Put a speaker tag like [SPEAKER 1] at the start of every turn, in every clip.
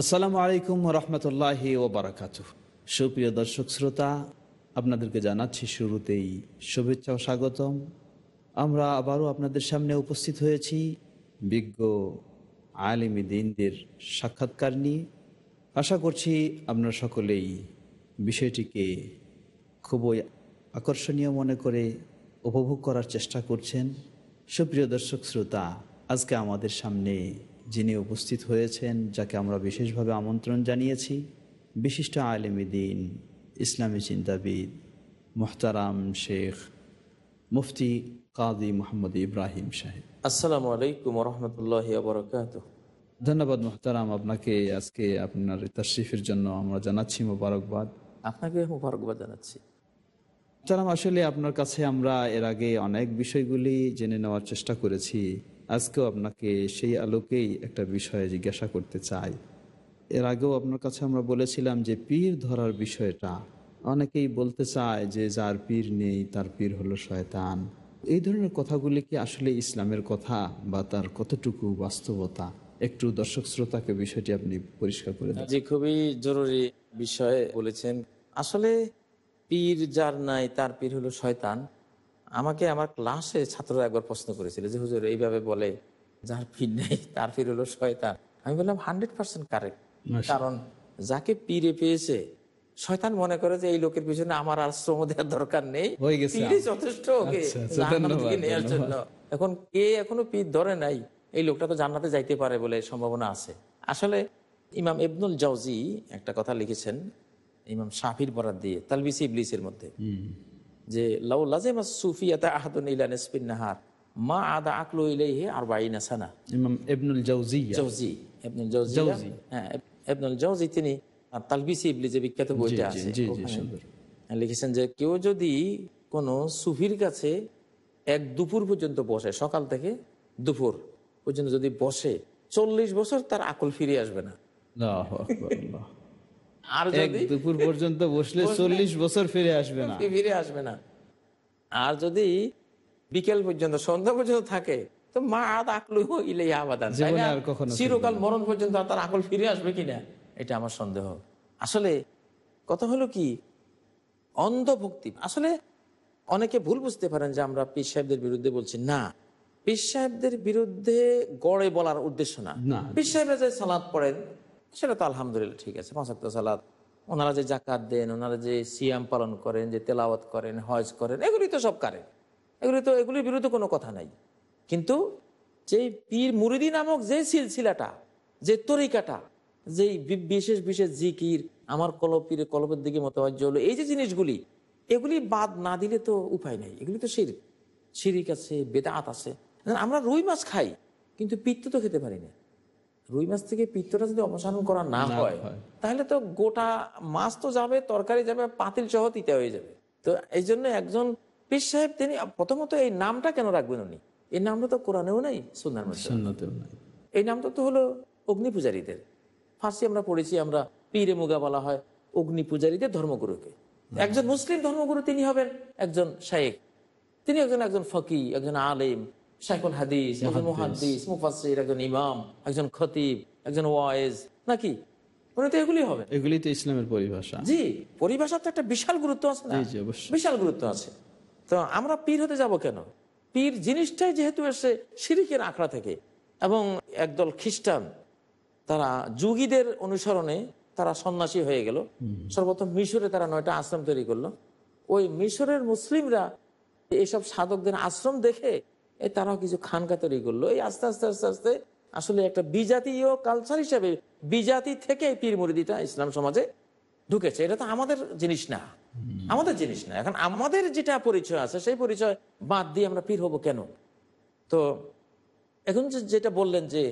[SPEAKER 1] আসসালামু আলাইকুম রহমতুল্লাহ ওবরাকাত সুপ্রিয় দর্শক শ্রোতা, আপনাদেরকে জানাচ্ছি শুরুতেই শুভেচ্ছা ও স্বাগতম। আমরা আবারও আপনাদের সামনে উপস্থিত হয়েছি বিজ্ঞ আলিমী দিনদের সাক্ষাৎকার নিয়ে। আশা করছি আপনারা সকলেই বিষয়টিকে খুবই আকর্ষণীয় মনে করে উপভোগ করার চেষ্টা করছেন। সুপ্রিয় দর্শক শ্রোতা, আজকে আমাদের সামনে যিনি উপস্থিত হয়েছেন যাকে আমরা বিশেষভাবে আমন্ত্রণ জানিয়েছি বিশিষ্ট আলেমী দিন ইসলামী চিন্তাবিদ মোহতারাম শেখ মুফতি কাদি মোহাম্মদ ইব্রাহিম সাহেব।
[SPEAKER 2] আসসালামু আলাইকুম রহমতুল্লাহ বরকাত
[SPEAKER 1] ধন্যবাদ মোহতারাম আপনাকে আজকে আপনার তাশরিফের জন্য আমরা জানাচ্ছি মোবারকবাদ।
[SPEAKER 2] আপনাকে মুবারকবাদ জানাচ্ছি।
[SPEAKER 1] মোহতারাম আসলে আপনার কাছে আমরা এর আগে অনেক বিষয়গুলি জেনে নেওয়ার চেষ্টা করেছি। আজকেও আপনাকে সেই আলোকেই একটা বিষয়ে জিজ্ঞাসা করতে চাই। এর আগেও আপনার কাছে আমরা বলেছিলাম যে পীর ধরার বিষয়টা। অনেকেই বলতে চায় যে যার পীর নেই, তার পীর হলো শয়তান। এই ধরনের কথাগুলি কি আসলে ইসলামের কথা বা তার কতটুকু বাস্তবতা? একটু দর্শক শ্রোতাকে বিষয়টি আপনি পরিষ্কার করে
[SPEAKER 2] জি, খুবই জরুরি বিষয় বলেছেন। আসলে পীর যার নাই, তার পীর হলো শয়তান। আমাকে আমার ক্লাসে ছাত্ররা একবার প্রশ্ন করেছিল যে হুজুর এইভাবে বলে যার পীর নেই তার পীর হলো শয়তান। আমি বললাম হান্ড্রেড পার্সেন্ট কারেক্ট কারণ যাকে পীরে পেয়েছে শয়তান মনে করে যে এই লোকের পিছনে আমার আর শ্রম দেওয়ার দরকার নেই। যথেষ্ট ওকে
[SPEAKER 1] আচ্ছা, আচ্ছা,
[SPEAKER 2] নেওয়ার জন্য। এখন কে এখনও পীর ধরে নাই এই লোকটা তো জান্নাতে যাইতে পারে বলে সম্ভাবনা আছে। আসলে ইমাম ইবনুল জাউজি একটা কথা লিখেছেন ইমাম শাফির বরাদ দিয়ে তালবিসি ইবলিসের মধ্যে। যে লাউ লাজেমা সুফিয়াতা আহাদুন ইলা নিসফিন নাহার মা আদা আকলু ইলাইহি আরবাইনা সানা
[SPEAKER 1] ইমাম ইবনুল জাউজিয়া
[SPEAKER 2] জৌজি ইবনুল জাউজি। হ্যাঁ ইবনুল জাউজি তিনি তালবিসি ইবলিস যে বিখ্যাত বইটা আছে
[SPEAKER 1] জি, জি, সুন্দর।
[SPEAKER 2] লিখেছেন যে কেউ যদি কোনো সুফির কাছে এক দুপুর পর্যন্ত বসে সকাল থেকে দুপুর পর্যন্ত যদি বসে চল্লিশ বছর তার আকল ফিরে আসবে না
[SPEAKER 1] আল্লাহ।
[SPEAKER 2] আর যদি
[SPEAKER 1] দুপুর পর্যন্ত বসলে চল্লিশ বছর ফিরে আসবে না।
[SPEAKER 2] ফিরে আসবে না। আর যদি বিকেল পর্যন্ত সন্ধ্যা পর্যন্ত থাকে তো মা আদ আকলু ইলে আবাদান চিরকাল মরণ পর্যন্ত তার আকল ফিরে আসবে কিনা এটা আমার সন্দেহ। আসলে কথা হলো কি? অন্ধভক্তি। আসলে অনেকে ভুল বুঝতে পারেন যে আমরা পীর সাহেবদের বিরুদ্ধে বলছি। না পীর সাহেবদের বিরুদ্ধে গড়ে বলার উদ্দেশ্য না।
[SPEAKER 1] না।
[SPEAKER 2] পীর সাহেবরা যে সালাদ পড়েন সেটা তো আলহামদুলিল্লাহ ঠিক আছে পাঁচাত্ত সালাদ ওনারা যে জাকাত দেন, ওনারা যে সিয়াম পালন করেন, যে তেলাওয়াত করেন, হজ করেন এগুলি তো সব কারেন এগুলি তো, এগুলির বিরুদ্ধে কোনো কথা নাই। কিন্তু যে পীর মুরিদি নামক যে সিলসিলাটা, যে তরিকাটা যে বিশেষ বিশেষ জিকির, আমার কলব পীরে কলবের দিকে মতবাজ্য হলো, এই যে জিনিসগুলি, এগুলি বাদ না দিলে তো উপায় নাই। এগুলি তো শির শিরিক আছে, বেদাত আছে। আমরা রুই মাছ খাই, কিন্তু পিত্ত তো খেতে পারি না। রুই মাছ থেকে পিত্তটা যদি অপসারণ করা না হয়। তাহলে তো গোটা মাছ তো যাবে তরকারি যাবে পাতিল সহ তিতে হয়ে যাবে। তো এই জন্য একজন পীর সাহেব তিনি প্রথমত এই নামটা কেন রাখবেন উনি? এই নামটা তো কোরআনেও নেই
[SPEAKER 1] নাই।
[SPEAKER 2] এই নামটা তো হলো অগ্নি পূজারীদের। ফার্সি আমরা পড়েছি আমরা পীরে মুগা বলা হয় অগ্নি পূজারীদের ধর্মগুরুকে। একজন মুসলিম ধর্মগুরু তিনি হবেন একজন শায়েক তিনি একজন একজন ফকি একজন আলেম। শাইকুল হাদিস একজন মুহাদ্দিস মুফাসির একজন ইমাম একজন খতিব একজন ওয়াইজ নাকি? উনি তো এগুলি হবে।
[SPEAKER 1] এগুলি তো ইসলামের পরিভাষা।
[SPEAKER 2] জি পরিভাষার তো একটা বিশাল গুরুত্ব আছে না?
[SPEAKER 1] জি, জি, অবশ্যই।
[SPEAKER 2] বিশাল গুরুত্ব আছে। তো আমরা পীর হতে যাব কেন? পীর জিনিসটাই যেহেতু এসে শিরিকের আঁকড়া থেকে এবং একদল খ্রিস্টান তারা যুগীদের অনুসরণে তারা সন্ন্যাসী হয়ে গেল। সর্বপ্রথম মিশরে তারা নয়টা আশ্রম তৈরি করল। ওই মিশরের মুসলিমরা এইসব সাধকদের আশ্রম দেখে এ তারাও কিছু খানকা তৈরি করল। এই আস্তে আস্তে আস্তে আস্তে আসলে একটা বিজাতীয় কালচার হিসাবে বিজাতি থেকে এই পীর মুরিদিটা ইসলাম সমাজে ঢুকেছে। এটা তো আমাদের জিনিস না। আমাদের জিনিস না। এখন আমাদের যেটা পরিচয় আছে সেই পরিচয় বাদ দিয়ে আমরা পীর হব কেন? তো এখন যে যেটা বললেন যে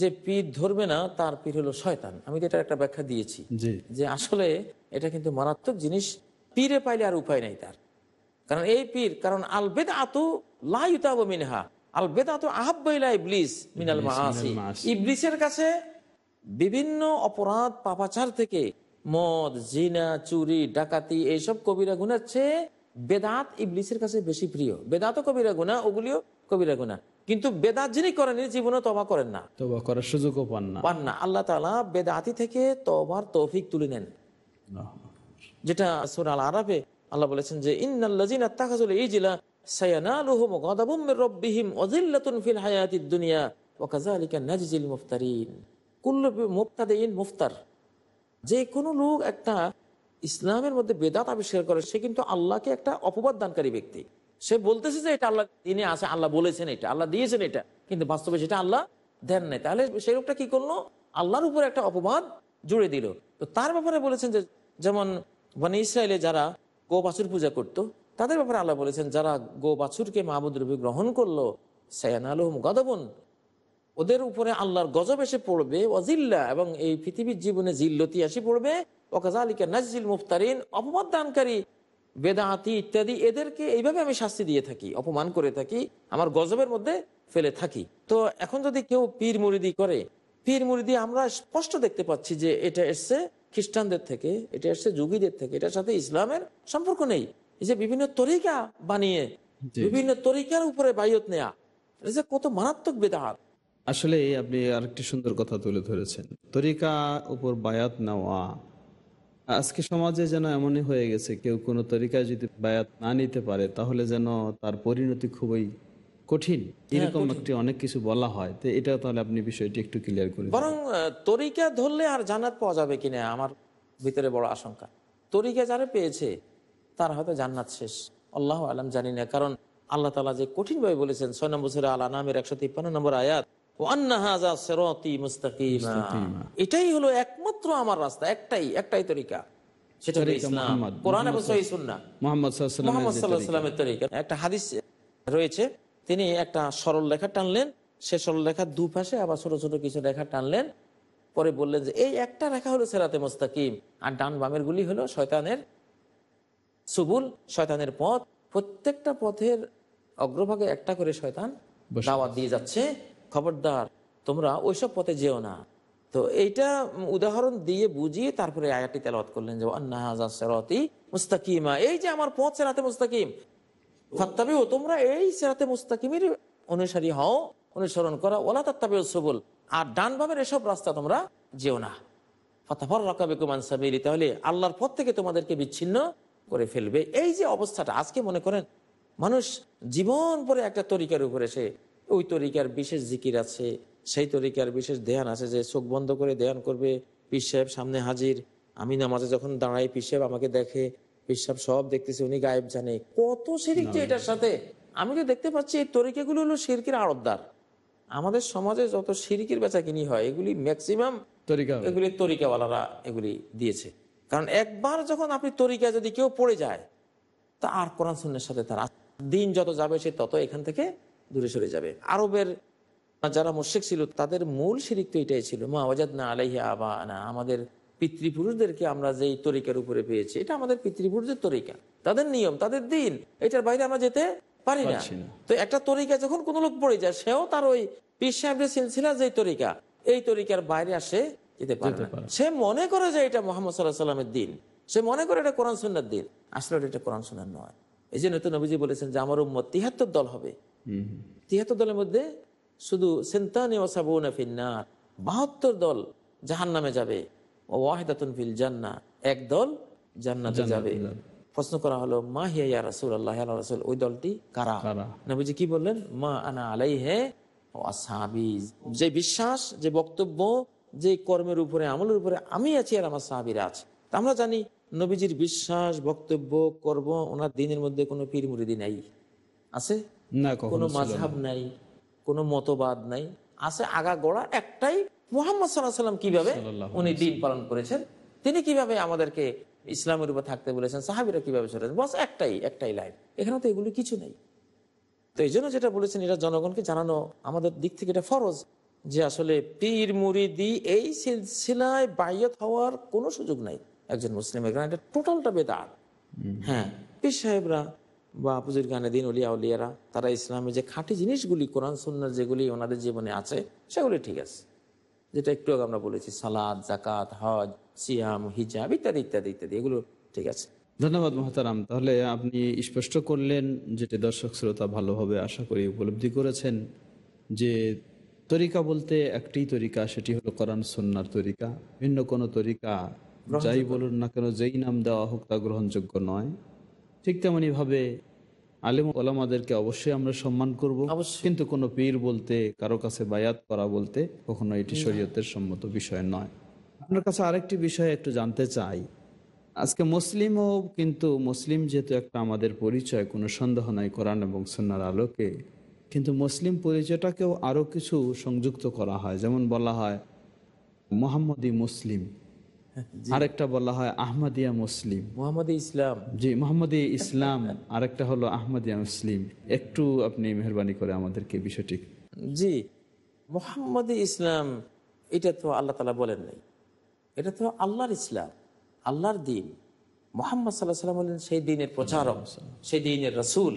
[SPEAKER 2] যে পীর ধরবে না তার পীর হলো শয়তান। আমি তো এটার একটা ব্যাখ্যা দিয়েছি যে আসলে এটা কিন্তু মারাত্মক জিনিস। পীরে পাইলে আর উপায় নাই তার। কারণ এই পীর কারণ আলবেদ আতু লাইতাব মিনহা আতু আহাব্বাইলা ইবলিস মিনাল। ইবলিসের কাছে বিভিন্ন অপরাধ পাপাচার থেকে মদ জিনা চুরি ডাকাতি এইসব কবিরা গুণার চেয়ে বেদাত ইবলিসের কাছে বেশি প্রিয়। বেদাতও কবিরা গুণা ওগুলিও কবিরা গুণা কিন্তু বেদাত যিনি করেন জীবনে তবা করেন না।
[SPEAKER 1] তবা করার সুযোগও পান না।
[SPEAKER 2] পান না। আল্লাহ তালা বেদাতি থেকে তবার তৌফিক তুলে নেন। যেটা সুরা আল আরাফে আল্লাহ বলেছেন যে ইন্নাল্লাযিনা তাখাযুল ইজলা সায়ানালুহুম গাদাবুম রাব্বিহিম ওয়াযিল্লাতুন ফিল হায়াতিদ দুনিয়া ওয়া কাযালিকা নাজজিল মুফতারিন। কুল্লু মুফতাদিন মুফতার। যে কোনো লোক একটা ইসলামের মধ্যে বেদাত আবিষ্কার করে, সে কিন্তু আল্লাহকে একটা অপবাদ দানকারী ব্যক্তি। সে বলতেছে যে এটা আল্লাহ দিনে আছে, আল্লাহ বলেছেন এটা, আল্লাহ দিয়েছেন এটা, কিন্তু বাস্তবে সেটা আল্লাহ দেন নাই। তাহলে সেই লোকটা কি করল? আল্লাহর উপর একটা অপবাদ জুড়ে দিল। তো তার ব্যাপারে বলেছেন যে, যেমন মানে ইসরায়েলে যারা গো বাছুর পূজা করতো তাদের ব্যাপারে আল্লাহ বলেছেন, যারা গো বাছুরকে মাহবুদ রূপে গ্রহণ করল সায়ান আলহম গদবন। ওদের উপরে আল্লাহর গজব এসে পড়বে অজিল্লা এবং এই পৃথিবীর জীবনে জিল্লতি এসে পড়বে। নাজিল মুফতারিন ইত্যাদি, এদেরকে এইভাবে আমি শাস্তি দিয়ে থাকি, অপমান করে থাকি, আমার গজবের মধ্যে ফেলে থাকি। তো এখন যদি কেউ করে আমরা স্পষ্ট দেখতে পাচ্ছি যে এটা খ্রিস্টানদের থেকে, এটা এসছে যুগীদের থেকে, এটার সাথে ইসলামের সম্পর্ক নেই। এই যে বিভিন্ন তরিকা বানিয়ে বিভিন্ন তরিকার উপরে বাইয়ত নেয়া এটা যে কত মারাত্মক বেদাহাত
[SPEAKER 1] আসলে আপনি আরেকটি সুন্দর কথা তুলে ধরেছেন। তরিকা উপর বায়াত নেওয়া আজকে সমাজে যেন এমনই হয়ে গেছে কেউ কোনো তরিকায় যদি বায়াত না নিতে পারে তাহলে যেন তার পরিণতি খুবই কঠিন। এরকম একটি অনেক কিছু বলা হয়। তো এটা তাহলে আপনি বিষয়টি একটু ক্লিয়ার করে
[SPEAKER 2] বরং তরিকা ধরলে আর জানাত পাওয়া যাবে কিনা আমার ভিতরে বড় আশঙ্কা। তরিকা যারা পেয়েছে তার হয়তো জান্নাত শেষ। আল্লাহ আলম জানি না কারণ আল্লাহ তালা যে কঠিন ভাবে বলেছেন ছয় নম্বর সুরা আল নামের একশো তিপ্পান্ন নম্বর আয়াত। এটাই হলো একমাত্র আমার রাস্তা একটাই একটাই তরিকা। সেটা কোরআন এবং তরিকা। একটা হাদিস রয়েছে তিনি একটা সরল লেখা টানলেন সে সরল লেখার দুপাশে আবার ছোট ছোট কিছু রেখা টানলেন পরে বললেন যে এই একটা রেখা হলো সেরাতে মোস্তাকিম। আর ডান বামের গুলি হলো শয়তানের সুবুল শয়তানের পথ প্রত্যেকটা পথের অগ্রভাগে একটা করে শয়তান দাওয়াত দিয়ে যাচ্ছে। খবরদার তোমরা ওইসব পথে যেও না। তো এইটা উদাহরণ দিয়ে বুঝিয়ে তারপরে আয়াতটি তেলাওয়াত করলেন যে আন্না হাজা সেরাতি মুস্তাকিমা এই যে আমার পথ সেরাতে মুস্তাকিম। ফাত্তাবিও তোমরা এই সেরাতে মুস্তাকিমের অনুসারী হও অনুসরণ করা। ওলা তাত্তাবিও সবুল আর ডান বামের এসব রাস্তা তোমরা যেও না। ফাতাফর রাকাবে কুমান সাবিলি তাহলে আল্লাহর পথ থেকে তোমাদেরকে বিচ্ছিন্ন করে ফেলবে। এই যে অবস্থাটা আজকে মনে করেন মানুষ জীবন পরে একটা তরিকার উপরে সে ওই তরিকার বিশেষ জিকির আছে সেই তরিকার বিশেষ ধ্যান আছে যে চোখ বন্ধ করে ধ্যান করবে পীর সাহেব সামনে হাজির আমি নামাজে যখন দাঁড়াই পীর সাহেব আমাকে দেখে পীর সাহেব সব দেখতেছে উনি গায়েব জানে। কত শিরিক যে এটার সাথে? আমি তো দেখতে পাচ্ছি এই তরিকাগুলো হলো শিরকির আড়তদার। আমাদের সমাজে যত সিরিকির বেচা কিনি হয় এগুলি ম্যাক্সিমাম
[SPEAKER 1] তরিকা
[SPEAKER 2] এগুলি তরিকাওয়ালারা এগুলি দিয়েছে। কারণ একবার যখন আপনি তরিকা যদি কেউ পড়ে যায় তা আর কোরআন সুন্নের সাথে তার দিন যত যাবে সে তত এখান থেকে দূরে সরে যাবে। আরবের যারা মুর্শিক ছিল তাদের মূল শিরিক তো এটাই ছিল মা ওয়াজাদ না আলাইহি আবা না আমাদের পিতৃপুরুষদেরকে আমরা যেই তরিকার উপরে পেয়েছি এটা আমাদের পিতৃপুরুষদের তরিকা। তাদের নিয়ম তাদের দিন এটার বাইরে আমরা যেতে পারি না। তো একটা তরিকা যখন কোনো লোক পড়ে যায় সেও তার ওই পীর সাহেবের সিলসিলা যে তরিকা এই তরিকার বাইরে আসে যেতে পারে। সে মনে করে যে এটা মোহাম্মদ সাল্লাহ সাল্লামের দিন। সে মনে করে এটা কোরআন দিন। আসলে এটা কোরআন নয়। এই জন্য তো নবীজি বলেছেন যে আমার উম্মত দল হবে। দলের মধ্যে শুধু সেন্তানি ফিন্নার বাহাত্তর দল জাহান নামে যাবে। ও ওয়াহিদাতুন ফিল জান্না এক দল জান্নাতে যাবে। প্রশ্ন করা হলো মা হিয়া ইয়া রাসূল আল্লাহ রাসূল ওই দলটি কারা? নবীজি কি বললেন? মা আনা আলাই হে যে বিশ্বাস যে বক্তব্য যে কর্মের উপরে আমলের উপরে আমি আছি আর আমার সাহাবিরা আছে। আমরা জানি নবীজির বিশ্বাস বক্তব্য কর্ম ওনার দিনের মধ্যে কোনো পীর মুরিদি নাই। আছে?
[SPEAKER 1] না
[SPEAKER 2] কোনো। মাঝহাব নাই কোনো মতবাদ নাই। আছে আগা গোড়া একটাই মোহাম্মদ সাল্লাহ সাল্লাম কীভাবে উনি দিন পালন করেছেন তিনি কীভাবে আমাদেরকে ইসলামের উপর থাকতে বলেছেন সাহাবিরা কীভাবে চলেছেন বস একটাই একটাই লাইন। এখানে তো এগুলি কিছু নেই। তো এই জন্য যেটা বলেছেন এটা জনগণকে জানানো আমাদের দিক থেকে এটা ফরজ। যে আসলে পীর মুরিদি এই সিলসিলায় বাইয়ত হওয়ার কোনো সুযোগ নাই একজন মুসলিমের কারণ এটা টোটালটা বেদাত। হ্যাঁ পীর সাহেবরা বা পুজুর গানে দিন অলিয়া উলিয়ারা তারা ইসলামের যে খাঁটি জিনিসগুলি কোরআন সুন্নার যেগুলি ওনাদের জীবনে আছে সেগুলি ঠিক আছে। যেটা একটু আগে আমরা বলেছি সালাদ জাকাত হজ সিয়াম হিজাব ইত্যাদি ইত্যাদি ইত্যাদি এগুলো ঠিক আছে।
[SPEAKER 1] ধন্যবাদ মহতারাম। তাহলে আপনি স্পষ্ট করলেন যেটি দর্শক শ্রোতা ভালোভাবে আশা করি উপলব্ধি করেছেন যে তরিকা বলতে একটি তরিকা সেটি হলো কোরআন সন্ন্যার তরিকা। ভিন্ন কোনো তরিকা যাই বলুন না কেন যেই নাম দেওয়া হোক তা গ্রহণযোগ্য নয়। ঠিক তেমনইভাবে আলিম ওলামাদেরকে অবশ্যই আমরা সম্মান করব। কিন্তু কোনো পীর বলতে কারও কাছে বায়াত করা বলতে কখনো এটি শরীয়তের সম্মত বিষয় নয়। আপনার কাছে আরেকটি বিষয় একটু জানতে চাই। আজকে মুসলিমও কিন্তু মুসলিম যেহেতু একটা আমাদের পরিচয় কোনো সন্দেহ নাই কোরআন এবং সন্ন্যার আলোকে। কিন্তু মুসলিম পরিচয়টাকেও আরও কিছু সংযুক্ত করা হয়। যেমন বলা হয় মোহাম্মদী মুসলিম। আরেকটা বলা হয় আহমদিয়া মুসলিম।
[SPEAKER 2] মোহাম্মদ ইসলাম।
[SPEAKER 1] জি মোহাম্মদী ইসলাম। আরেকটা হলো আহমদিয়া মুসলিম। একটু আপনি মেহরবানি করে আমাদেরকে বিষয়টি।
[SPEAKER 2] জি মোহাম্মদ ইসলাম এটা তো আল্লাহ তালা বলেন নাই। এটা তো আল্লাহর ইসলাম আল্লাহর দিন। মোহাম্মদ সাল্লাহ সাল্লাম হলেন সেই দিনের প্রচারক সেই দিনের রসুল।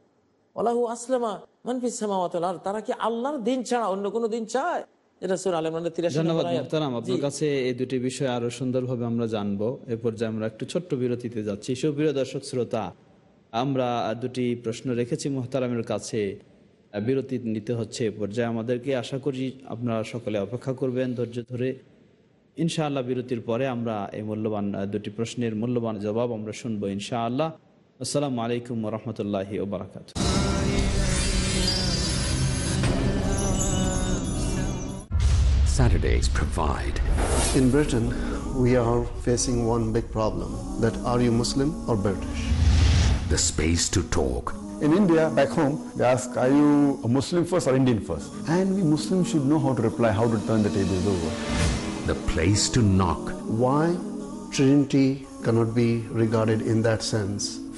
[SPEAKER 2] ওয়ালাহু আসলামা মান তারা কি আল্লাহর দিন ছাড়া অন্য কোনো দিন চায়? এটা সূরা আল ইমরানের 83
[SPEAKER 1] ধন্যবাদ
[SPEAKER 2] নম্বর আয়াত।
[SPEAKER 1] মুহতারাম
[SPEAKER 2] জি।
[SPEAKER 1] আপনার কাছে এই দুটি বিষয় আরও সুন্দরভাবে আমরা জানব। এ পর্যায়ে আমরা একটু ছোট্ট বিরতিতে যাচ্ছি। সুপ্রিয় দর্শক শ্রোতা আমরা দুটি প্রশ্ন রেখেছি মোহতারামের কাছে। বিরতি নিতে হচ্ছে এ পর্যায়ে। আমাদেরকে আশা করি আপনারা সকলে অপেক্ষা করবেন ধৈর্য ধরে। ইনশাআল্লাহ বিরতির পরে আমরা এই মূল্যবান দুটি প্রশ্নের মূল্যবান জবাব আমরা শুনব ইনশাআল্লাহ। আসসালামু আলাইকুম রহমতুল্লাহি ওবরাকাত
[SPEAKER 3] Saturdays provide.
[SPEAKER 4] In Britain, we are facing one big problem that are you Muslim or British?
[SPEAKER 3] The space to talk.
[SPEAKER 5] In India, back home, they ask, are you a Muslim first or Indian first? And we Muslims should know how to reply, how to turn the tables over.
[SPEAKER 3] The place to knock.
[SPEAKER 4] Why Trinity cannot be regarded in that sense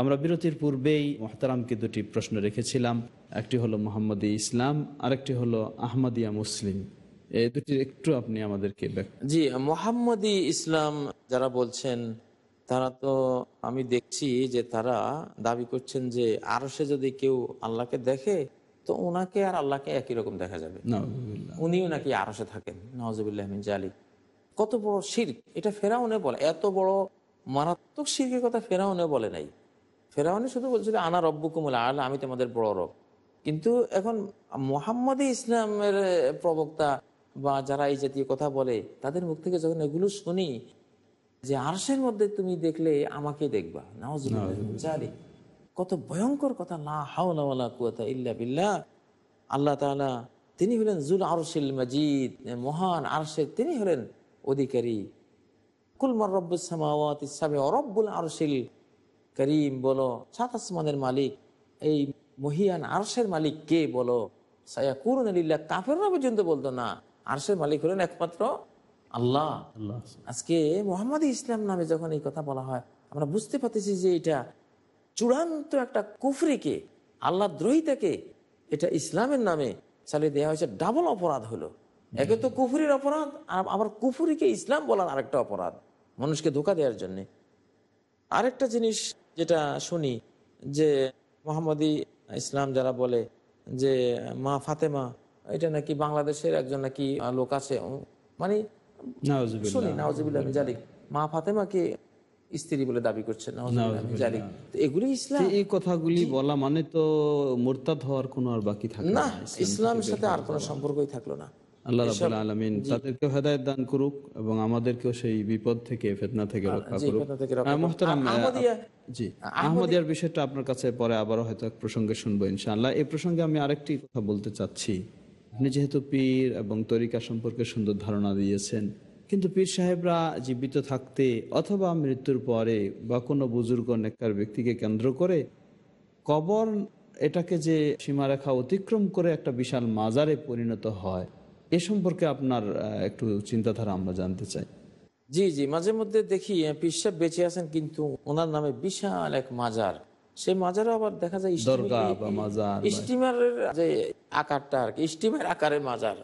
[SPEAKER 1] আমরা বিরতির পূর্বেই মোহতারামকে দুটি প্রশ্ন রেখেছিলাম। একটি হলো মোহাম্মদী ইসলাম আরেকটি হলো আহমদিয়া মুসলিম। এই দুটির একটু আপনি আমাদেরকে
[SPEAKER 2] জি মোহাম্মদী ইসলাম যারা বলছেন তারা তো আমি দেখছি যে তারা দাবি করছেন যে আরও সে যদি কেউ আল্লাহকে দেখে তো ওনাকে আর আল্লাহকে একই রকম দেখা যাবে। উনিও নাকি আরসে থাকেন। নওয়াজবিল্লাহমিন জালি কত বড় শির্ক। এটা ফেরাউনে বলে। এত বড় মারাত্মক শির্কের কথা ফেরাউনে বলে নাই। ফেরাউনে শুধু বলছিল আনা রব্বু কুমল আল্লাহ আমি তোমাদের বড় রব। কিন্তু এখন মোহাম্মদী ইসলামের প্রবক্তা বা যারা এই জাতীয় কথা বলে তাদের মুখ থেকে যখন এগুলো শুনি যে আরশের মধ্যে তুমি দেখলে আমাকে দেখবা। জালি। কত ভয়ঙ্কর কথা না হাওলা কুওয়াতা ইল্লা বিল্লাহ। আল্লাহ তাআলা তিনি হলেন জুল আরশিল মজিদ মহান আরশের তিনি হলেন অধিকারী। কুলমার রব্বুস সামাওয়াতি সাবে রব্বুল আরশিল। করিম বলো সাত আসমানের মালিক এই মহিয়ান আরশের মালিক কে বলো? সায়া কুরুন আলিল্লাহ কাফেররা পর্যন্ত বলতো না। আরশের মালিক হলেন একমাত্র আল্লাহ। আজকে মোহাম্মদ ইসলাম নামে যখন এই কথা বলা হয় আমরা বুঝতে পারতেছি যে এটা চূড়ান্ত একটা কুফরিকে আল্লাহ দ্রোহিতাকে এটা ইসলামের নামে চালিয়ে দেওয়া হয়েছে ডাবল অপরাধ হলো। একে তো কুফুরির অপরাধ আর আবার কুফুরিকে ইসলাম বলার আরেকটা অপরাধ মানুষকে ধোকা দেওয়ার জন্য। আরেকটা জিনিস যেটা শুনি যে মোহাম্মদী ইসলাম যারা বলে যে মা ফাতেমা এটা নাকি বাংলাদেশের একজন নাকি লোক আছে। মানে। শুনি নাওজিবুল্লাহ আমি জানি। মা ফাতেমাকে স্ত্রী বলে দাবি করছে নাওজিবুল্লাহ জানি। এগুলি ইসলাম।
[SPEAKER 1] এই কথাগুলি বলা মানে তো মোরতাদ হওয়ার কোনো আর বাকি থাকে
[SPEAKER 2] না ইসলামের সাথে আর কোনো সম্পর্কই থাকল না।
[SPEAKER 1] আল্লাহ রাবুল আলমিন তাদেরকেও হেদায়ত দান করুক এবং আমাদেরকেও সেই বিপদ থেকে ফেতনা থেকে রক্ষা করুক। জি আহমদিয়ার বিষয়টা আপনার কাছে পরে আবারও হয়তো এক প্রসঙ্গে শুনব ইনশাআল্লাহ। এই প্রসঙ্গে আমি আরেকটি কথা বলতে চাচ্ছি। আপনি যেহেতু পীর এবং তরিকা সম্পর্কে সুন্দর ধারণা দিয়েছেন কিন্তু পীর সাহেবরা জীবিত থাকতে অথবা মৃত্যুর পরে বা কোনো বুজুর্গ নেককার ব্যক্তিকে কেন্দ্র করে কবর এটাকে যে সীমারেখা অতিক্রম করে একটা বিশাল মাজারে পরিণত হয় এ সম্পর্কে আপনার একটু চিন্তাধারা আমরা জানতে চাই।
[SPEAKER 2] জি জি মাঝে মধ্যে দেখি পিসাব বেঁচে আছেন কিন্তু ওনার নামে বিশাল এক মাজার। সেই মাজারে আবার দেখা যায় স্টিম-
[SPEAKER 1] দরগা বা মাজার বা-
[SPEAKER 2] স্টিমারের যে আকারটা আর কি স্টিমের আকারের মাজার।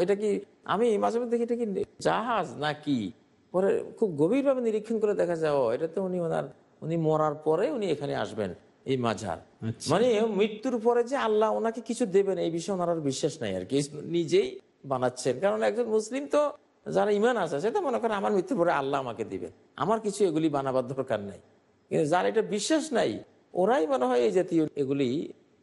[SPEAKER 2] এটা কি আমি মাঝে মধ্যে দেখি এটা কি জাহাজ নাকি? পরে খুব গভীরভাবে নিরীক্ষণ করে দেখা যায় ও এটা তো উনি ওনার উনি মরার পরে উনি এখানে আসবেন এই মাজার।
[SPEAKER 1] আচ্ছা।
[SPEAKER 2] মানে মৃত্যুর পরে যে আল্লাহ ওনাকে কিছু দেবেন এই বিষয়ে ওনার বিশ্বাস নাই আর কি। নিজেই বানাচ্ছেন। কারণ একজন মুসলিম তো যারা ইমান আছে সেটা মনে করেন আমার মৃত্যুর পরে আল্লাহ আমাকে দিবে আমার কিছু এগুলি বানাবার দরকার নাই। কিন্তু যার এটা বিশ্বাস নাই ওরাই মনে হয় এই জাতীয় এগুলি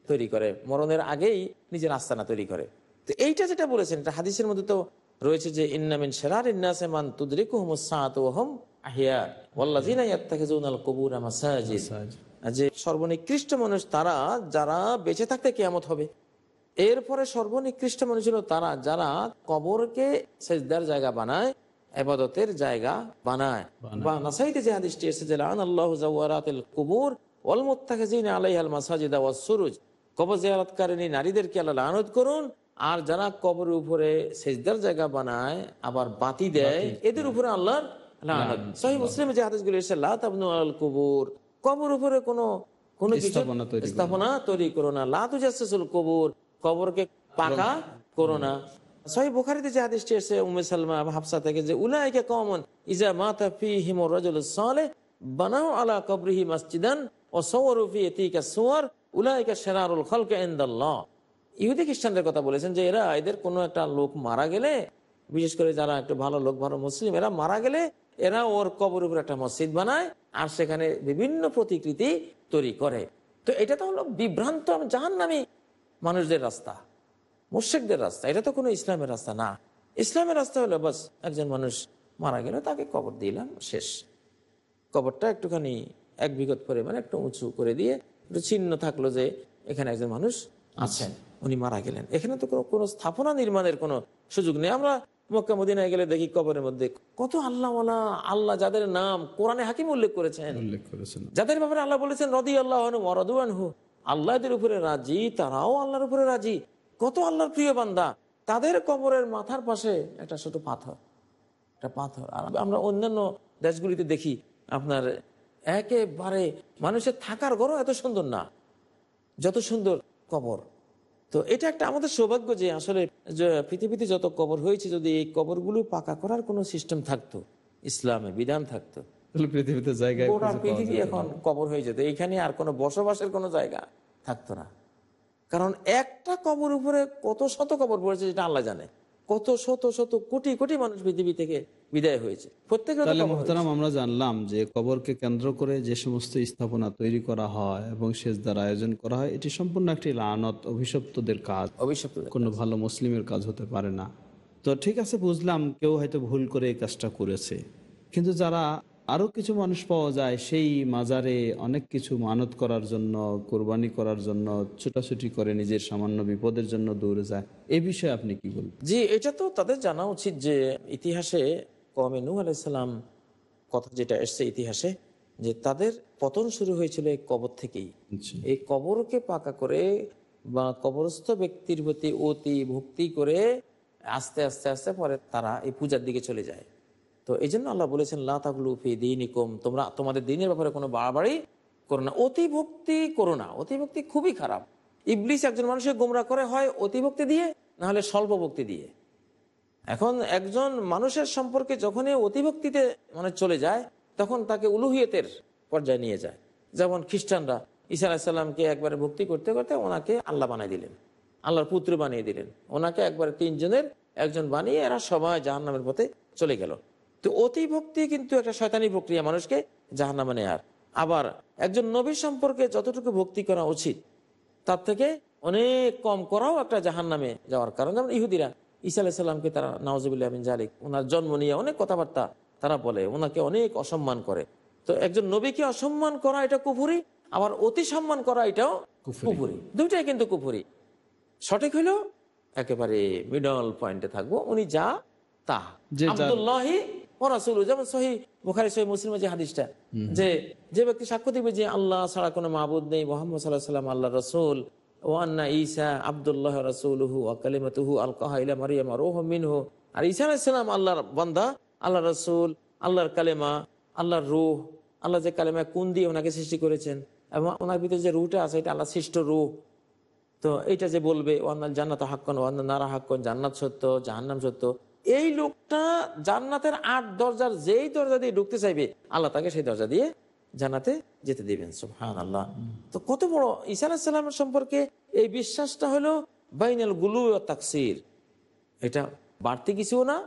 [SPEAKER 2] তৈরি করে। মরণের আগেই নিজের আস্তানা তৈরি করে। তো এইটা যেটা বলেছেন এটা হাদিসের মধ্যে তো রয়েছে যে ইন্নামিন সেরার ইন্নাসে মান তুদরিকুহুম যে সর্বনিকৃষ্ট মানুষ তারা যারা বেঁচে থাকতে কেয়ামত হবে। এরপরে সর্বনিকৃষ্ট মানুষ হলো তারা যারা কবরকে সেজদার জায়গা বানায় এবাদতের জায়গা বানায়। বা নাসাইতে যে হাদিসটি এসেছে কুবুর ওয়াল মুত্তাখিজিন আলাইহাল মাসাজিদা ওয়াস সুরুজ। কবর জিয়ারতকারিনী নারীদেরকে আল্লাহ করুন আর যারা কবরের উপরে সেজদার জায়গা বানায় আবার বাতি দেয় এদের উপরে আল্লাহর লানত। সহি মুসলিমে যে হাদিসগুলো এসেছে লা তাবনু আলাল কুবুর। কবর উপরে কোনো কোনো
[SPEAKER 1] স্থাপনা তৈরি করো না।
[SPEAKER 2] স্থাপনা তৈরি লাতু জাসুল কবর। কবরকে পাকা করো না। সহি বুখারিতে যে হাদিসটি এসে উম্মে সালমা হাফসা থেকে যে উলাইকা কমন ইজা মাতা ফিহিম রাজুল সালেহ বানাও আলা কবরিহি মসজিদান ও সওয়ারু ফি সুয়ার উলাইকা শিরারুল খালকা ইনদাল্লাহ। ইহুদি খ্রিস্টানদের কথা বলেছেন যে এরা এদের কোনো একটা লোক মারা গেলে বিশেষ করে যারা একটু ভালো লোক ভালো মুসলিম এরা মারা গেলে এরা ওর কবর উপর একটা মসজিদ বানায় আর সেখানে বিভিন্ন প্রতিকৃতি তৈরি করে। তো এটা তো হলো বিভ্রান্ত জাহান নামি মানুষদের রাস্তা মুর্শেকদের রাস্তা এটা তো কোনো ইসলামের রাস্তা না। ইসলামের রাস্তা হলো বাস একজন মানুষ মারা গেল তাকে কবর দিলাম শেষ। কবরটা একটুখানি এক বিগত পরিমাণে একটু উঁচু করে দিয়ে একটু চিহ্ন থাকল যে এখানে একজন মানুষ আছেন উনি মারা গেলেন। এখানে তো কোনো কোনো স্থাপনা নির্মাণের কোনো সুযোগ নেই। আমরা মক্কা মদিনায় গেলে দেখি কবরের মধ্যে কত আল্লাহ আল্লাহ যাদের নাম কোরআনে হাকিম উল্লেখ করেছেন।
[SPEAKER 1] উল্লেখ করেছেন।
[SPEAKER 2] যাদের ব্যাপারে আল্লাহ বলেছেন রদি আল্লাহ আল্লাহদের উপরে রাজি, তারাও আল্লাহর উপরে রাজি। কত আল্লাহর প্রিয় বান্দা। তাদের কবরের মাথার পাশে একটা ছোট পাথর, একটা পাথর। আর আমরা অন্যান্য দেশগুলিতে দেখি, আপনার একেবারে মানুষের থাকার ঘরও এত সুন্দর না, যত সুন্দর কবর। তো এটা একটা আমাদের সৌভাগ্য যে আসলে পৃথিবীতে যত কবর হয়েছে, যদি এই কবরগুলো পাকা করার কোনো সিস্টেম থাকতো ইসলামে বিধান থাকতো
[SPEAKER 1] পৃথিবীতে জায়গায়
[SPEAKER 2] গোটা পৃথিবী এখন কবর হয়ে যেত। এইখানে আর কোনো বসবাসের কোনো জায়গা থাকতো না। কারণ একটা কবর উপরে কত শত কবর পড়েছে যেটা আল্লাহ জানে। কত শত শত কোটি কোটি মানুষ পৃথিবী থেকে বিদায় প্রত্যেকের
[SPEAKER 1] মোহতারাম
[SPEAKER 2] হয়েছে।
[SPEAKER 1] আমরা জানলাম যে কবরকে কেন্দ্র করে যে সমস্ত স্থাপনা তৈরি করা হয় এবং সেজদার আয়োজন করা হয় এটি সম্পূর্ণ একটি লানত অভিশপ্তদের কাজ।
[SPEAKER 2] অভিশপ্ত
[SPEAKER 1] কোনো ভালো মুসলিমের কাজ হতে পারে না। তো ঠিক আছে বুঝলাম কেউ হয়তো ভুল করে এই কাজটা করেছে। কিন্তু যারা আরও কিছু মানুষ পাওয়া যায় সেই মাজারে অনেক কিছু মানত করার জন্য কোরবানি করার জন্য ছুটাছুটি করে নিজের সামান্য বিপদের জন্য দৌড়ে যায়। এ বিষয়ে আপনি কি বলবেন?
[SPEAKER 2] জি এটা তো তাদের জানা উচিত যে ইতিহাসে কমে নু আলাইসাল্লাম কথা যেটা এসছে ইতিহাসে যে তাদের পতন শুরু হয়েছিল এই কবর থেকেই।
[SPEAKER 1] আচ্ছা।
[SPEAKER 2] এই কবরকে পাকা করে বা কবরস্থ ব্যক্তির প্রতি অতি ভক্তি করে আস্তে আস্তে আস্তে পরে তারা এই পূজার দিকে চলে যায়। তো এই জন্য আল্লাহ বলেছেন লাতাকলুফি দিনিকম। তোমরা তোমাদের দিনের ব্যাপারে কোনো বাড়াবাড়ি করো না। অতিভক্তি করো না। অতিভক্তি খুবই খারাপ। ইবলিস একজন মানুষের গোমরা করে হয় অতিভক্তি দিয়ে, না হলে স্বল্প ভক্তি দিয়ে। এখন একজন মানুষের সম্পর্কে যখনই অতিভক্তিতে মানে চলে যায়, তখন তাকে উলুহিয়তের পর্যায়ে নিয়ে যায়। যেমন খ্রিস্টানরা ঈসা আলাহিসাল্লামকে একবারে ভক্তি করতে করতে ওনাকে আল্লাহ বানাই দিলেন। আল্লাহর পুত্র বানিয়ে দিলেন। ওনাকে একবারে তিনজনের, একজন বানিয়ে এরা সবাই জাহান নামের পথে চলে গেল। তো অতি ভক্তি কিন্তু একটা শয়তানি প্রক্রিয়া মানুষকে জাহান নামে নেয়ার আবার একজন নবী সম্পর্কে যতটুকু ভক্তি করা উচিত তার থেকে অনেক কম করাও একটা জাহান নামে যাওয়ার কারণ। যেমন ইহুদিরা ঈসা আলাইসাল্লামকে তারা নওয়াজবিল্লাহ জালিক ওনার জন্ম নিয়ে অনেক কথাবার্তা তারা বলে ওনাকে অনেক অসম্মান করে। তো একজন নবীকে অসম্মান করা এটা কুফুরি আবার অতি সম্মান করা এটাও কুফুরি। দুইটাই কিন্তু কুফুরি। সঠিক হইল একেবারে মিডল পয়েন্টে থাকব উনি যা তা। আব্দুল্লাহি যেমন সহি বুখারী সহি মুসলিমের যে হাদিসটা যে যে ব্যক্তি সাক্ষ্য দিবে যে আল্লাহ ছাড়া কোনো মাবুদ নেই মোহাম্মদ সাল্লাহ সাল্লাম আল্লাহ রসুল ঈসা আব্দুল্লাহ রসুলহু ইলা মারিয়াম রোহ মিনহু। আর ঈসা আলাইসালাম আল্লাহর বান্দা আল্লাহ রসুল আল্লাহর কালেমা আল্লাহর রুহ আল্লাহ যে কালেমা কোন দিয়ে ওনাকে সৃষ্টি করেছেন এবং ওনার ভিতরে যে রুহটা আছে এটা আল্লাহ সৃষ্ট রুহ। তো এইটা যে বলবে ওয়ান্নাল জান্নাত হাক্কন ওয়ান্না নারা হাক্কন জান্নাত সত্য জাহান্নাম সত্য এই লোকটা জান্নাতের আট দরজার যেই দরজা দিয়ে ঢুকতে চাইবে আল্লাহ তাকে সেই দরজা দিয়ে জান্নাতে যেতে দিবেন সুবহান আল্লাহ তো কত বড় ঈসা আলাহিসাল্লামের সম্পর্কে এই বিশ্বাসটা হলো বাইনাল গুলু ও তাকসির। এটা বাড়তি কিছুও না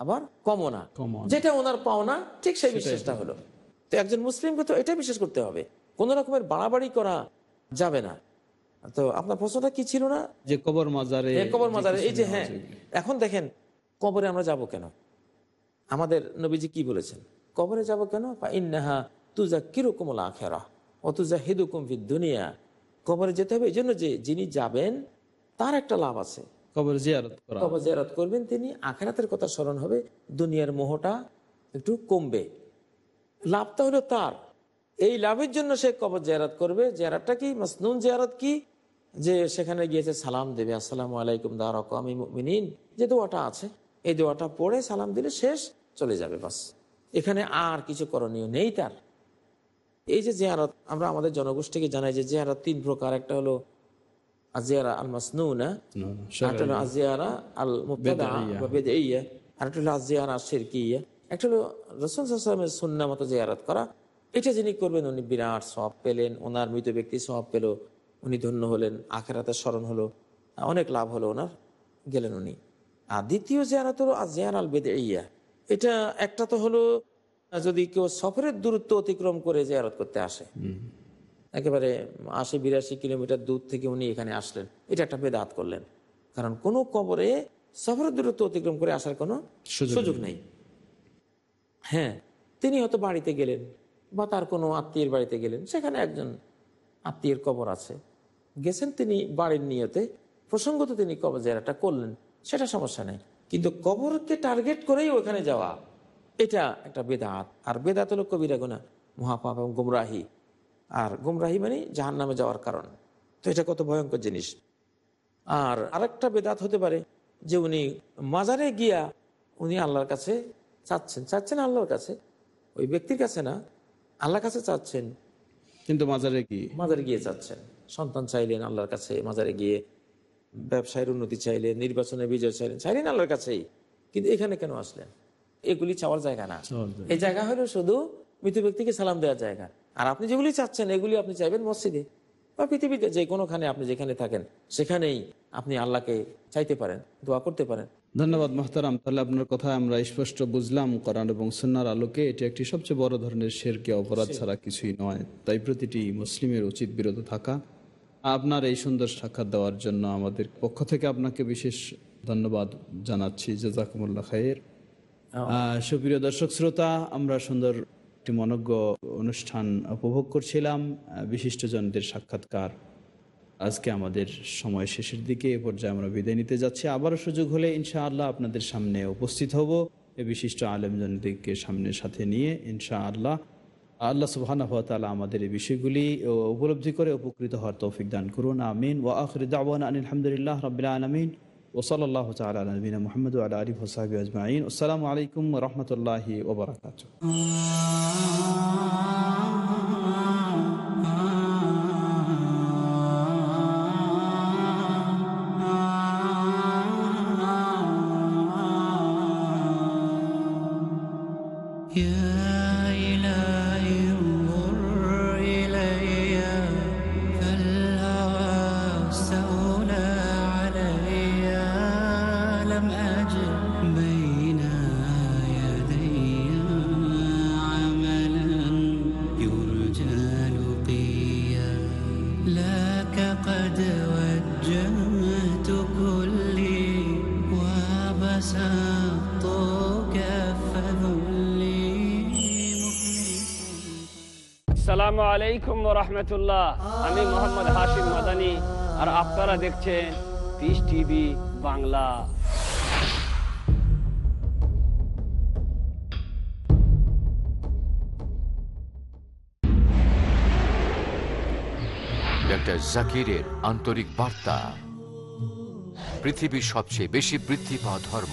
[SPEAKER 2] আবার কমও না। যেটা ওনার পাওনা ঠিক সেই বিশ্বাসটা হলো। তো একজন মুসলিমকে তো এটা বিশ্বাস করতে হবে কোন রকমের বাড়াবাড়ি করা যাবে না। তো আপনার প্রশ্নটা কি ছিল না?
[SPEAKER 1] যে কবর মাজারে
[SPEAKER 2] কবর মাজারে এই যে হ্যাঁ। এখন দেখেন কবরে আমরা যাব কেন? আমাদের নবীজি কি বলেছেন? কবরে যাব কেন? ইন্নাহা তুজা কীরকম আখেরা ও তুজা হিদুকুম দুনিয়া। কবরে যেতে হবে। এই জন্য যে যিনি যাবেন তার একটা লাভ আছে।
[SPEAKER 1] কবর জিয়ারত
[SPEAKER 2] কবর জিয়ারত করবেন তিনি আখেরাতের কথা স্মরণ হবে। দুনিয়ার মোহটা একটু কমবে। লাভটা হলো তার। এই লাভের জন্য সে কবর জিয়ারত করবে। জিয়ারতটা কি? মাসনুন জিয়ারত কি? যে সেখানে গিয়েছে সালাম দেবে। আসসালামু আলাইকুম দারকামি মুমিনিন। যে দোয়াটা আছে। এই দোয়াটা পড়ে সালাম দিলে শেষ চলে যাবে বাস। এখানে আর কিছু করণীয় নেই তার। এই যে জিয়ারত আমরা আমাদের জনগোষ্ঠীকে জানাই যে জিয়ারত তিন প্রকার। একটা হলো আজিয়ারা আল মাসনুনা একটা হলো আজিয়ারা আল মুবতাদা আর একটা হলো আজিয়ারা শিরকিয়া একটা হলো রসুল সাল্লামের সুন্না মতো জিয়ারত করা। এটা যিনি করবেন উনি বিরাট সব পেলেন ওনার মৃত ব্যক্তি সব পেল উনি ধন্য হলেন আখেরাতে স্মরণ হলো অনেক লাভ হলো ওনার গেলেন উনি। আর দ্বিতীয় জিয়ারত হলো আজিয়ার আল বেদইয়া। এটা একটা তো হলো যদি কেউ সফরের দূরত্ব অতিক্রম করে জেয়ারত করতে আসে। একেবারে আশি বিরাশি কিলোমিটার দূর থেকে উনি এখানে আসলেন। এটা একটা বেদাত করলেন। কারণ কোনো কবরে সফরের দূরত্ব অতিক্রম করে আসার কোনো সুযোগ নেই। হ্যাঁ তিনি হয়তো বাড়িতে গেলেন বা তার কোনো আত্মীয়ের বাড়িতে গেলেন। সেখানে একজন আত্মীয়ের কবর আছে। গেছেন তিনি বাড়ির নিয়তে। প্রসঙ্গত তিনি কবর জেরাটা করলেন। সেটা সমস্যা নেই। কিন্তু কবরকে টার্গেট করেই ওখানে যাওয়া এটা একটা বেদাত। আর বেদাত হলো কবিরা গুণা মহাপাপ এবং গুমরাহি। আর গুমরাহি মানে জাহান নামে যাওয়ার কারণ। তো এটা কত ভয়ঙ্কর জিনিস। আর আরেকটা বেদাত হতে পারে যে উনি মাজারে গিয়া উনি আল্লাহর কাছে চাচ্ছেন। চাচ্ছেন আল্লাহর কাছে। ওই ব্যক্তির কাছে না আল্লাহর কাছে চাচ্ছেন।
[SPEAKER 1] কিন্তু মাজারে গিয়ে
[SPEAKER 2] মাজারে গিয়ে চাচ্ছেন। সন্তান চাইলেন আল্লাহর কাছে মাজারে গিয়ে। ব্যবসায়ের উন্নতি চাইলেন নির্বাচনে বিজয় চাইলেন চাইলেন আল্লাহর কাছেই কিন্তু এখানে কেন আসলেন? এগুলি চাওয়ার জায়গা না। এই জায়গা হলো শুধু মৃত ব্যক্তিকে সালাম দেওয়ার জায়গা। আর আপনি যেগুলি চাচ্ছেন এগুলি আপনি চাইবেন মসজিদে বা পৃথিবীতে যে কোনোখানে আপনি যেখানে থাকেন সেখানেই আপনি আল্লাহকে চাইতে পারেন দোয়া করতে পারেন।
[SPEAKER 1] ধন্যবাদ মহতারাম। তাহলে আপনার কথা আমরা স্পষ্ট বুঝলাম কোরআন এবং সন্ন্যার আলোকে এটি একটি সবচেয়ে বড় ধরনের শেরকে অপরাধ ছাড়া কিছুই নয়। তাই প্রতিটি মুসলিমের উচিত বিরত থাকা। আপনার এই সুন্দর সাক্ষাৎ দেওয়ার জন্য আমাদের পক্ষ থেকে আপনাকে বিশেষ ধন্যবাদ জানাচ্ছি। জাজাকুমুল্লাহ খায়ের সুপ্রিয় দর্শক শ্রোতা আমরা সুন্দর একটি মনজ্ঞ অনুষ্ঠান উপভোগ করছিলাম। বিশিষ্টজনদের সাক্ষাৎকার আজকে আমাদের সময় শেষের দিকে এ পর্যায়ে আমরা বিদায় নিতে যাচ্ছি। আবারও সুযোগ হলে ইনশাআল্লাহ আপনাদের সামনে উপস্থিত হব। এ বিশিষ্ট আলেমজনদেরকে সামনে সাথে নিয়ে ইনশাআল্লাহ আল্লাহ সুবহানাহু ওয়া তাআলা আমাদের এই বিষয়গুলি ও, উপলব্ধি করে উপকৃত হওয়ার তৌফিক দান করুন আমিন। ওয়া আখির দাওয়ানা আনিল হামদুলিল্লাহ রাব্বিল আলামিন। ওয়া সাল্লাল্লাহু তাআলা আলা নবিনা মুহাম্মদ ওয়া আলা আলিহি ওয়া সাহবিহি আজমাইন। আসসালামু আলাইকুম ওয়া রাহমাতুল্লাহি ওয়া বারাকাতুহু।
[SPEAKER 6] يا
[SPEAKER 7] রহমতুল্লাহ, আমি মোহাম্মদ হাশিম মাদানি, আর আপনারা দেখছেন পিস টিভি বাংলা।
[SPEAKER 8] জাকিরের আন্তরিক বার্তা, পৃথিবীর সবচেয়ে বেশি বৃদ্ধি পাওয়া ধর্ম।